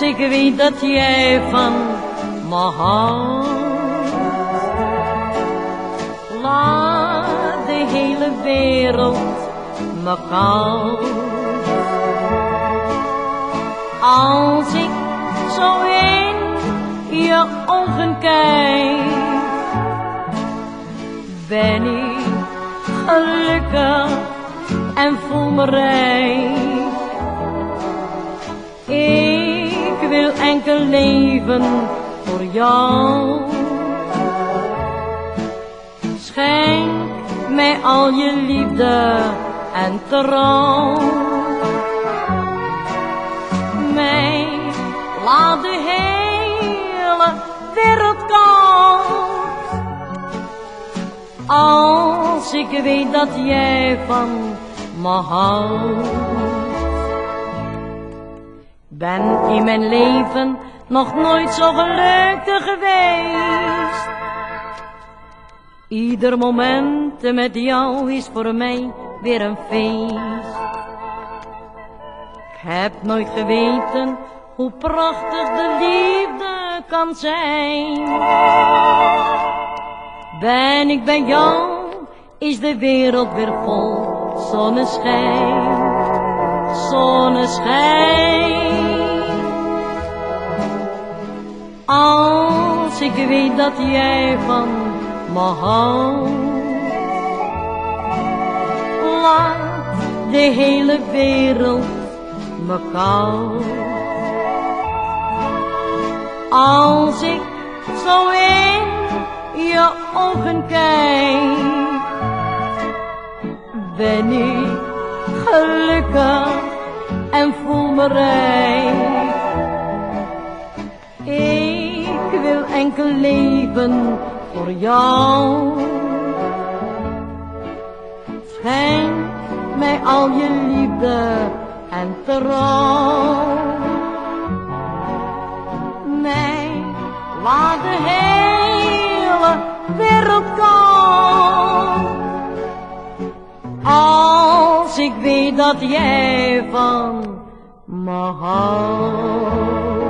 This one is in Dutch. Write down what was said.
ik weet dat jij van me houdt. Laat de hele wereld me koud. Als ik zo in je ogen kijk, ben ik gelukkig en voel me rijk. Enkel leven voor jou. Schenk mij al je liefde en trouw. Mij laat de hele wereld koud. Als ik weet dat jij van me houdt. Ben in mijn leven nog nooit zo gelukkig geweest. Ieder moment met jou is voor mij weer een feest. Ik heb nooit geweten hoe prachtig de liefde kan zijn. Ben ik bij jou, is de wereld weer vol zonneschijn, zonneschijn. Ik weet dat jij van me houdt, laat de hele wereld me koud. Als ik zo in je ogen kijk, ben ik gelukkig en voel me rijk. Enkel leven voor jou. Schenk mij al je liefde en trouw. Mij laat de hele wereld koud. Als ik weet dat jij van me houdt.